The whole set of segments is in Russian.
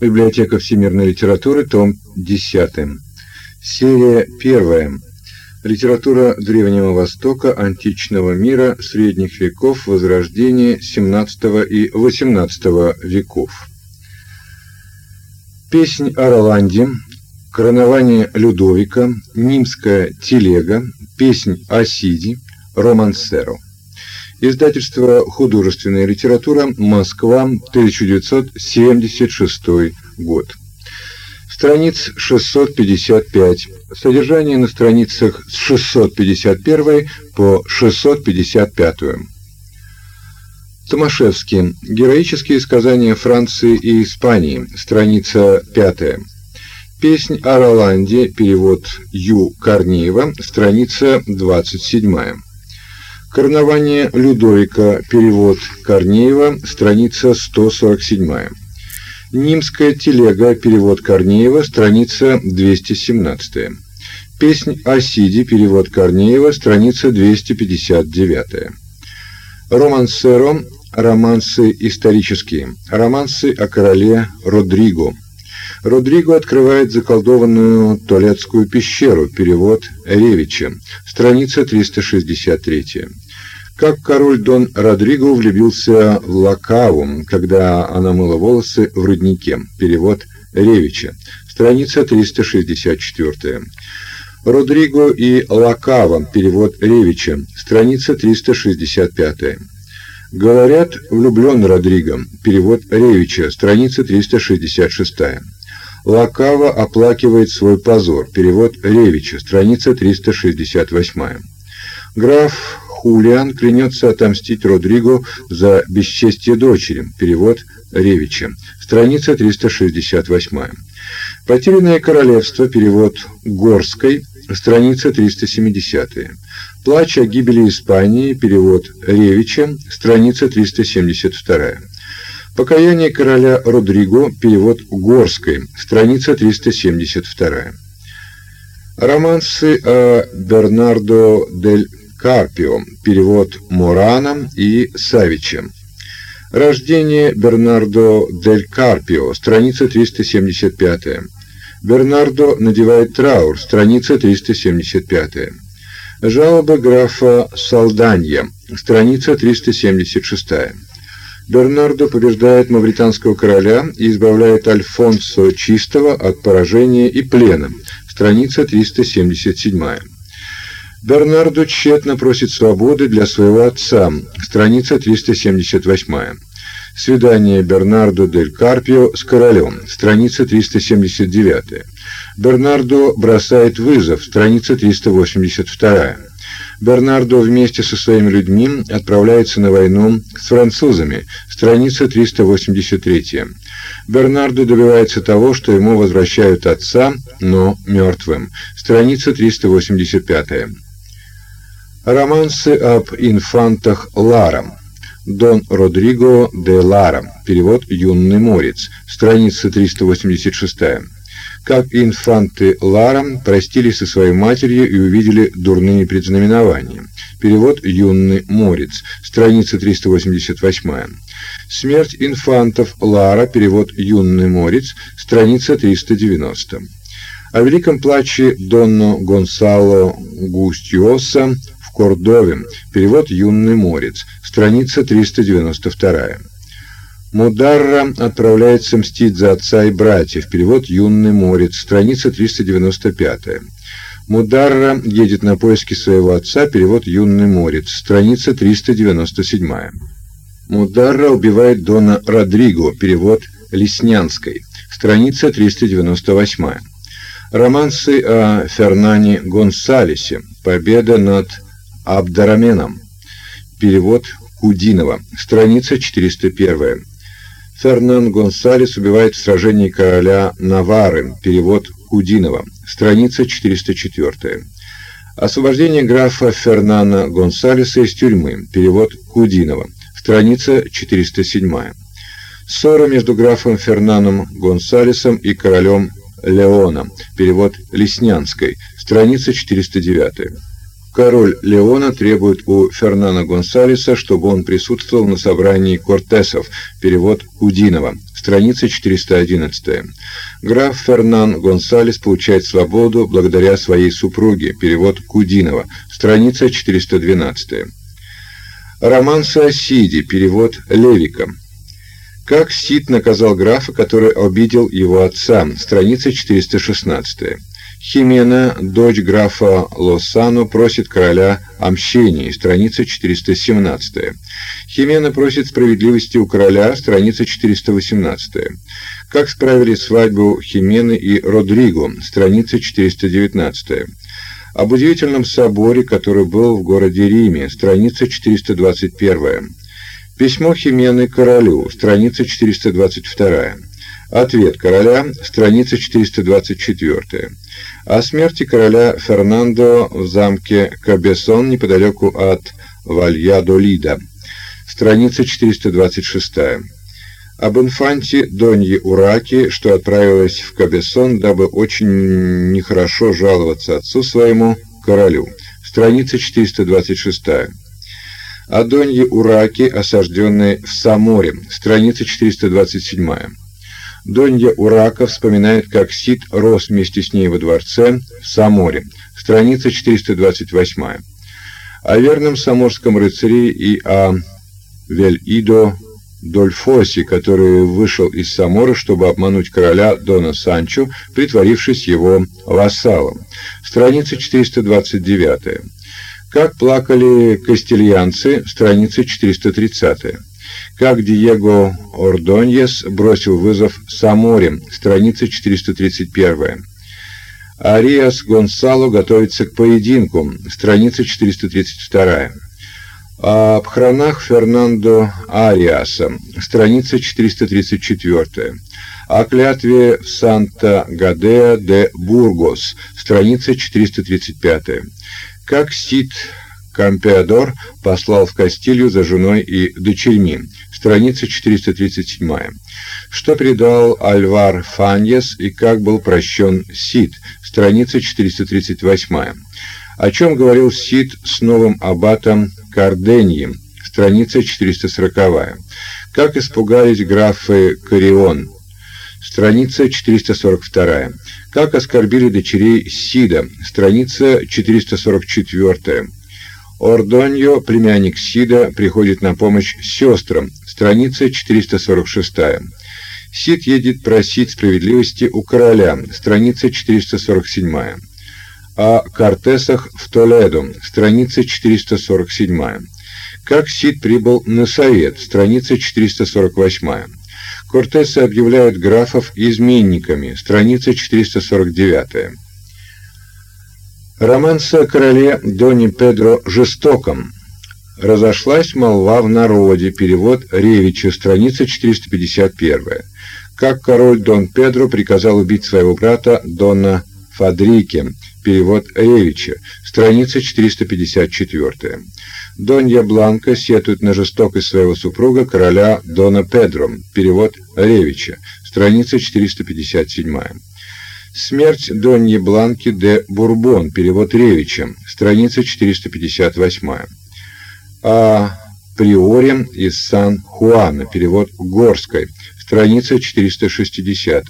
Библиотека всемирной литературы, том 10. Серия 1. Литература Древнего Востока, античного мира, средних веков, Возрождения XVII и XVIII веков. Песнь о Роланде, Коронование Людовика, Нимская телега, Песнь о Сиди, Романсеро. Издательство «Художественная литература», Москва, 1976 год. Страниц 655. Содержание на страницах с 651 по 655. Томашевский. Героические сказания Франции и Испании. Страница 5. Песнь о Роланде. Перевод Ю. Корнеева. Страница 27. Карнавание Людовика. Перевод Корнеева. Страница 147. Нимская телега. Перевод Корнеева. Страница 217. Песнь о Сиде. Перевод Корнеева. Страница 259. Романсеро. Романсы исторические. Романсы о короле Родриго. Родриго открывает заколдованную Толецкую пещеру. Перевод Ревича. Страница 363. Как король Дон Родриго влюбился в Лакаву, когда она мыла волосы в роднике. Перевод Ревича. Страница 364. Родриго и Лакава. Перевод Ревича. Страница 365. Говорят, влюблен Родриго. Перевод Ревича. Страница 366. Лакава оплакивает свой позор. Перевод Ревича. Страница 368. Граф Хулиан клянется отомстить Родриго за бесчестие дочери. Перевод Ревича. Страница 368. Потерянное королевство. Перевод Горской. Страница 370. Плач о гибели Испании. Перевод Ревича. Страница 372. Покаяние короля Родриго, перевод Горской, страница 372. Романсы о Бернардо дель Карпио, перевод Морана и Савича. Рождение Бернардо дель Карпио, страница 375. Бернардо надевает траур, страница 375. Жалоба графа Салданья, страница 376. Бернардо побеждает мавританского короля и избавляет Альфонсо Чистого от поражения и плена. Страница 377. Бернардо тщетно просит свободы для своего отца. Страница 378. Свидание Бернардо дель Карпио с королем. Страница 379. Бернардо бросает вызов. Страница 382. Бернардо вместе со своими людьми отправляется на войну с французами. Страница 383. Бернардо добивается того, что ему возвращают отца, но мертвым. Страница 385. Романсы об инфантах Ларам. Дон Родриго де Ларам. Перевод Юный морец. Страница 386 как инфанты Ларам простились со своей матерью и увидели дурные предзнаменования. Перевод Юный Морец, страница 388. Смерть инфантов Лара, перевод Юный Морец, страница 390. О великом плаче Донно Гонсало Густиоса в Кордове, перевод Юный Морец, страница 392. Мударра отправляется мстить за отца и братьев. Перевод Юный Морец, страница 395. Мударра едет на поиски своего отца. Перевод Юный Морец, страница 397. Мударра убивает Дона Родриго. Перевод Леснянской, страница 398. Романсы о Фернане Гонсалесе. Победа над Абдараменом. Перевод Кудинова, страница 401. Фернан Гонсалес убивает в сражении короля Навары. Перевод Кудинова. Страница 404. Освобождение графа Фернана Гонсалеса из тюрьмы. Перевод Кудинова. Страница 407. Ссора между графом Фернаном Гонсалесом и королем Леоном. Перевод Леснянской. Страница 409. Король Леона требует у Фернана Гонсалеса, чтобы он присутствовал на собрании Кортесов. Перевод Кудинова. Страница 411. Граф Фернан Гонсалес получает свободу благодаря своей супруге. Перевод Кудинова. Страница 412. Роман Саосиди. Перевод Левика. Как Сид наказал графа, который обидел его отца. Страница 416. Химена, дочь графа Лосано, просит короля о мщении, страница 417. Химена просит справедливости у короля, страница 418. Как справили свадьбу Химены и Родриго, страница 419. Об удивительном соборе, который был в городе Риме, страница 421. Письмо Химены королю, страница 422. Ответ короля, страница 424. О смерти короля Фернандо в замке Кабесон неподалеку от Вальядолида. Страница 426. Об инфанте Донье Ураки, что отправилась в Кабесон, дабы очень нехорошо жаловаться отцу своему, королю. Страница 426. О Донье Ураки, осажденной в Саморе. Страница 427. Донья Урака вспоминает, как Сид рос вместе с ней во дворце в Саморе. Страница 428. О верном саморском рыцаре и о Вель-Идо Дольфосе, который вышел из Самора, чтобы обмануть короля Дона Санчо, притворившись его вассалом. Страница 429. Как плакали кастильянцы, страница 430 как Диего Ордоньес бросил вызов Саморе, страница 431. Ариас Гонсало готовится к поединку, страница 432. О похоронах Фернандо Ариаса, страница 434. О клятве в Санта-Гадеа де Бургос, страница 435. Как Сид Кампеадор послал в Кастилью за женой и дочерьми, страница 437. Что передал Альвар Фаньес и как был прощен Сид, страница 438. О чем говорил Сид с новым аббатом Карденьем, страница 440. Как испугались графы Корион, страница 442. Как оскорбили дочерей Сида, страница 444. Ордоньо, племянник Сида, приходит на помощь сестрам. Страница 446. Сид едет просить справедливости у короля. Страница 447. О Кортесах в Толедо. Страница 447. Как Сид прибыл на совет. Страница 448. Кортесы объявляют графов изменниками. Страница 449. Романс о короле Доне Педро Жестоком. Разошлась молва в народе. Перевод Ревича, страница 451. Как король Дон Педро приказал убить своего брата Дона Фадрике. Перевод Ревича, страница 454. Донья Бланка сетует на жестокость своего супруга, короля Дона Педро. Перевод Ревича, страница 457. Смерть Доньи Бланки де Бурбон, перевод Ревича, страница 458. А Приоре из Сан-Хуана, перевод Горской, страница 460.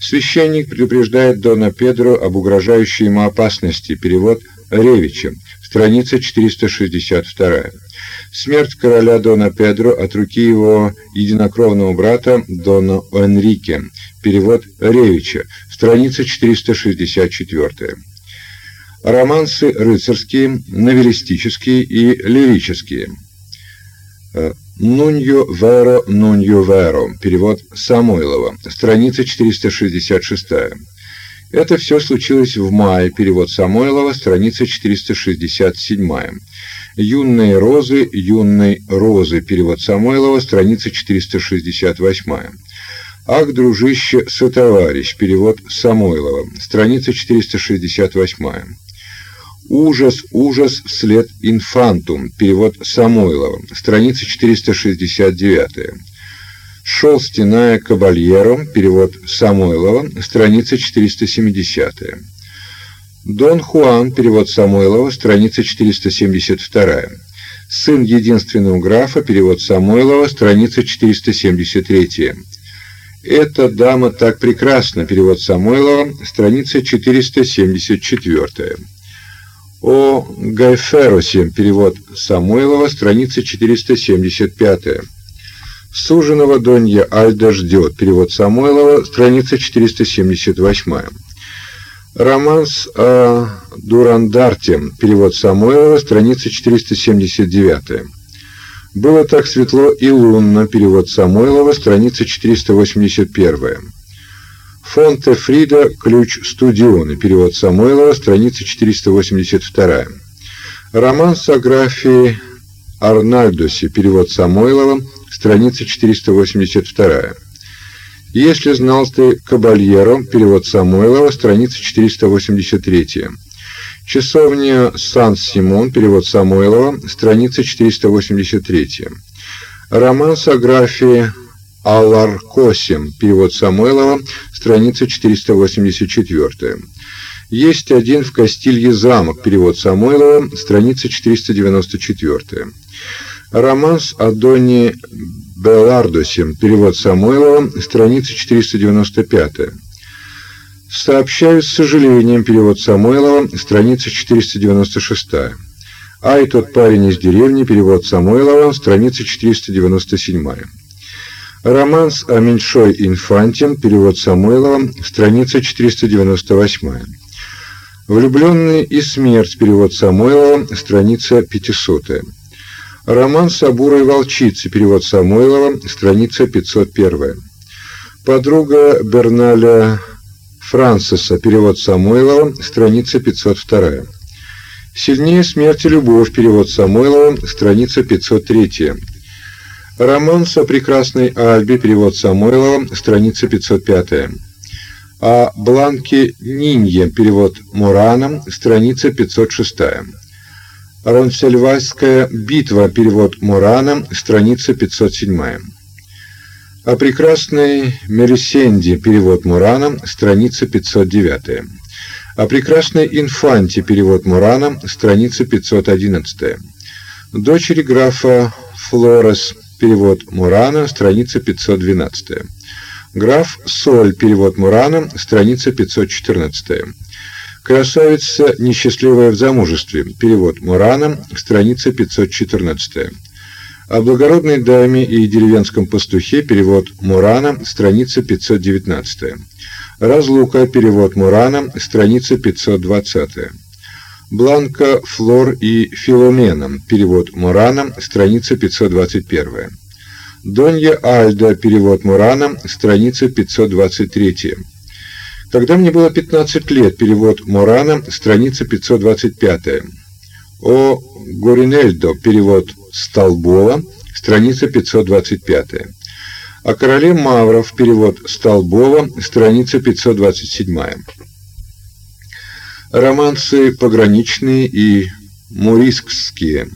Священник предупреждает Дона Педро об угрожающей ему опасности, перевод Ревича, страница 462. Смерть короля Дона Педро от руки его единокровного брата Дона Энрике, перевод Ревича, страница 464. Романсы рыцарские, новеллистические и лирические. Э, Нуньо Веро, Нуньо Веро, перевод Самойлова, страница 466. Это все случилось в мае, перевод Самойлова, страница 467. Юные розы, юной розы, перевод Самойлова, страница 468. Ах, дружище, сотоварищ, перевод Самойлова, страница 468. Ужас, ужас, вслед инфантум, перевод Самойлова, страница 469. Шел стеная кабальеро, перевод Самойлова, страница 470. Дон Хуан, перевод Самойлова, страница 472. Сын единственного графа, перевод Самойлова, страница 473. Эта дама так прекрасна, перевод Самойлова, страница 474. О Гайферосе, перевод Самойлова, страница 475. Суженого Донья Альда ждет, перевод Самойлова, страница 478. Романс о Дурандарте, перевод Самойлова, страница 479. Было так светло и лунно, перевод Самойлова, страница 481. Фонте Фрида, ключ студионы, перевод Самойлова, страница 482. Роман с аграфии Арнальдоси, перевод Самойлова, страница 482. Если знал ты Кабальеро, перевод Самойлова, страница 483. Часовня Сан-Симон, перевод Самойлова, страница 483. Роман с аграфии Аларкосим, перевод Самойлова, страница 484. Есть один в Кастилье замок, перевод Самойлова, страница 494. Романс о Доне Белардосе, перевод Самойлова, страница 495. Сообщаю с сожалением, перевод Самойлова, страница 496. А и тот парень из деревни, перевод Самойлова, страница 497. Романс о меньшой инфанте, перевод Самойлова, страница 498. Влюбленный и смерть, перевод Самойлова, страница 500. Роман Сабура и волчицы, перевод Самойлова, страница 501. Подруга Берналя Франсиса, перевод Самойлова, страница 502. Сильнее смерти любовь, перевод Самойлова, страница 503. Роман со прекрасной Альбе, перевод Самойлова, страница 505. А Бланке Нинье, перевод Мурана, страница 506. Ронсельвальская битва, перевод Мурана, страница 507. О прекрасной Мересенде, перевод Мурана, страница 509. О прекрасной Инфанте, перевод Мурана, страница 511. Дочери графа Флорес, перевод Мурана, страница 512. Граф Соль, перевод Мурана, страница 514. Красавица, несчастливая в замужестве. Перевод Мурана, страница 514. О благородной даме и деревенском пастухе. Перевод Мурана, страница 519. Разлука. Перевод Мурана, страница 520. Бланка, Флор и Филомена. Перевод Мурана, страница 521. Донья Альда. Перевод Мурана, страница 523. Когда мне было 15 лет, перевод Морана, страница 525. О Горинельдо, перевод Столбова, страница 525. О короле Мавров, перевод Столбова, страница 527. Романсы пограничные и мурискские.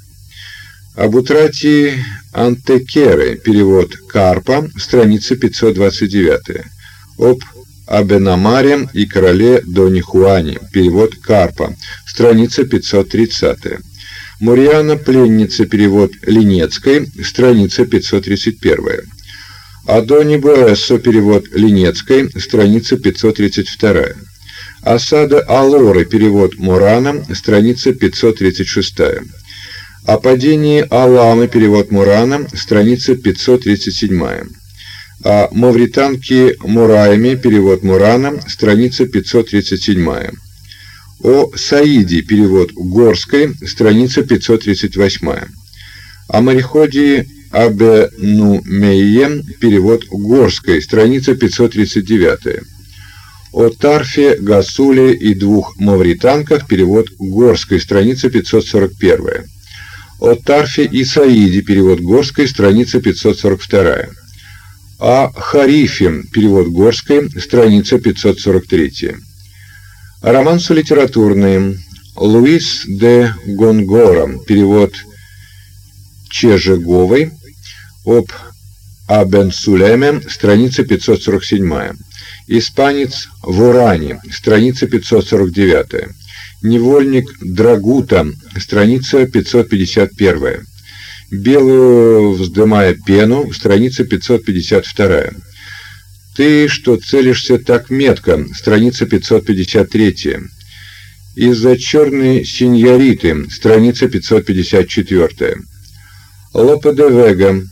Об утрате Антекеры, перевод Карпа, страница 529. Об о Бенамаре и короле Дони Хуане. Перевод Карпа. Страница 530. Муриана пленница. Перевод Линецкой. Страница 531. Адони Буэссо. Перевод Линецкой. Страница 532. Осада Алоры. Перевод Мурана. Страница 536. О падении Аламы. Перевод Мурана. Страница 537 о мавританке Мурайме, перевод Мурана, страница 537. О Саиде, перевод Горской, страница 538. О мореходе Абенумее, перевод Горской, страница 539. О Тарфе, Гасуле и двух мавританках, перевод Горской, страница 541. О Тарфе и Саиде, перевод Горской, страница 542 о Харифе, перевод Горской, страница 543. Романсы литературные. Луис де Гонгора, перевод Чежеговой, об Абен Сулеме, страница 547. Испанец в Уране, страница 549. Невольник Драгута, страница 551. Белую вздымая пену, страница 552. Ты что целишься так метко, страница 553. Из-за черной синьориты, страница 554. Лопе де Вега.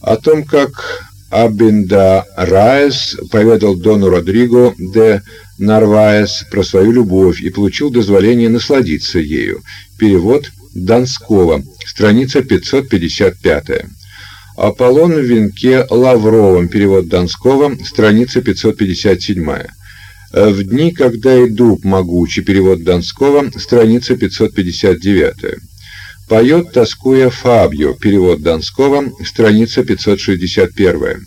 О том, как Абинда Раес поведал Дону Родриго де Нарваес про свою любовь и получил дозволение насладиться ею. Перевод Донского. Страница 555. Аполлон в венке лавровом. Перевод Донского. Страница 557. В дни, когда и дуб могучий. Перевод Донского. Страница 559. Поет, тоскуя Фабио. Перевод Донского. Страница 561.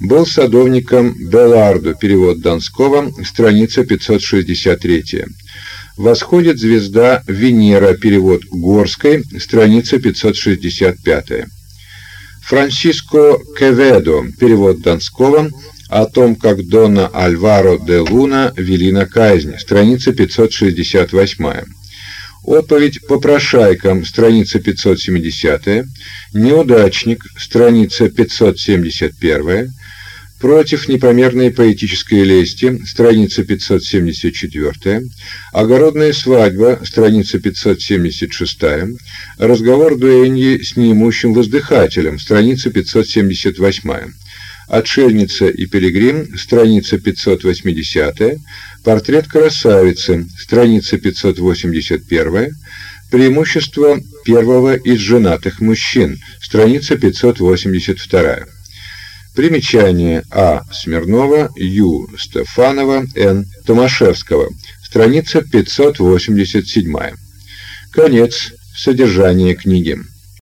Был садовником Белардо. Перевод Донского. Страница 563. Восходит звезда Венера. Перевод Горской. Страница 565. Франциско Кеведо. Перевод Донского. О том, как Дона Альваро де Луна вели на казнь. Страница 568. Отповедь попрошайкам, страница 570, неудачник, страница 571, против непомерной поэтической лести, страница 574, огородная свадьба, страница 576, разговор дуэньи с неимущим воздыхателем, страница 578, Отшельница и пилигрим, страница 580, портрет красавицы, страница 581, преимущество первого из женатых мужчин, страница 582. Примечание А. Смирнова, Ю. Стефанова, Н. Томашевского, страница 587. Конец содержания книги.